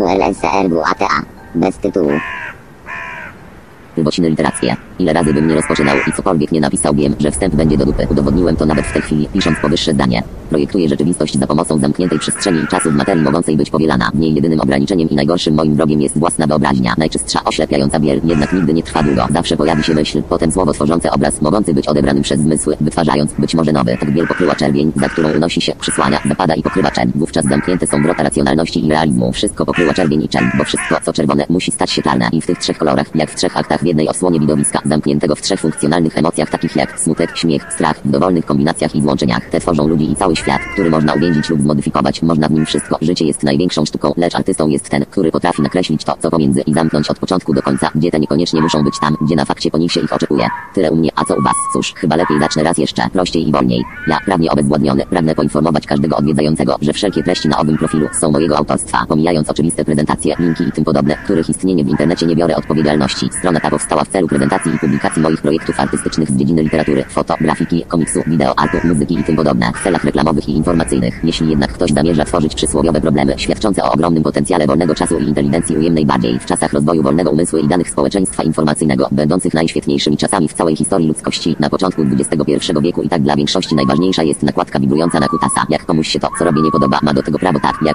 والأسعار مقطعة بس تتوه Wybociny literackie. Ile razy bym nie rozpoczynał i cokolwiek nie napisał wiem, że wstęp będzie do dupy. Udowodniłem to nawet w tej chwili, pisząc powyższe zdanie. Projektuję rzeczywistość za pomocą zamkniętej przestrzeni i czasu w materii mogącej być powielana. W jedynym ograniczeniem i najgorszym moim wrogiem jest własna wyobraźnia. Najczystsza oślepiająca biel, jednak nigdy nie trwa długo. Zawsze pojawi się myśl, potem słowo tworzące obraz, mogący być odebrany przez zmysły, wytwarzając, być może nowy. Tak biel pokryła czerwień, za którą unosi się, przysłania, zapada i pokrywa czerń. Wówczas zamknięte są wrota racjonalności i realizmu. Wszystko pokryła czerwień i czerń, bo wszystko, co czerwone, musi stać się czarne. I w tych trzech kolorach, jak w trzech aktach w jednej odsłonie widowiska, zamkniętego w trzech funkcjonalnych emocjach takich jak smutek, śmiech, strach, w dowolnych kombinacjach i złączeniach. Te tworzą ludzi i cały świat, który można uwięzić lub zmodyfikować. Można w nim wszystko. Życie jest największą sztuką, lecz artystą jest ten, który potrafi nakreślić to, co pomiędzy i zamknąć od początku do końca, gdzie te niekoniecznie muszą być tam, gdzie na fakcie po nich się ich oczekuje. Tyle u mnie, a co u was? Cóż, chyba lepiej zacznę raz jeszcze, prościej i wolniej. Ja, prawnie obezwładniony, pragnę poinformować każdego odwiedzającego, że wszelkie treści na owym profilu są mojego autorstwa, pomijając oczywiste prezentacje, linki i tym podobne, których istnienie w internecie nie biorę odpowiedzialności. Strona ta powstała w celu prezentacji i publikacji moich projektów artystycznych z dziedziny literatury, foto, grafiki, komiksu, wideo, artu, muzyki i tym podobne, w celach reklamowych i informacyjnych. Jeśli jednak ktoś zamierza tworzyć przysłowiowe problemy, świadczące o ogromnym potencjale wolnego czasu i inteligencji ujemnej bardziej w czasach rozwoju wolnego umysłu i danych społeczeństwa informacyjnego, będących najświetniejszymi czasami w całej historii ludzkości, na początku XXI wieku i tak dla większości najważniejsza jest nakładka wibrująca na kutasa. Jak komuś się to, co robię nie podoba, ma do tego prawo tak, jak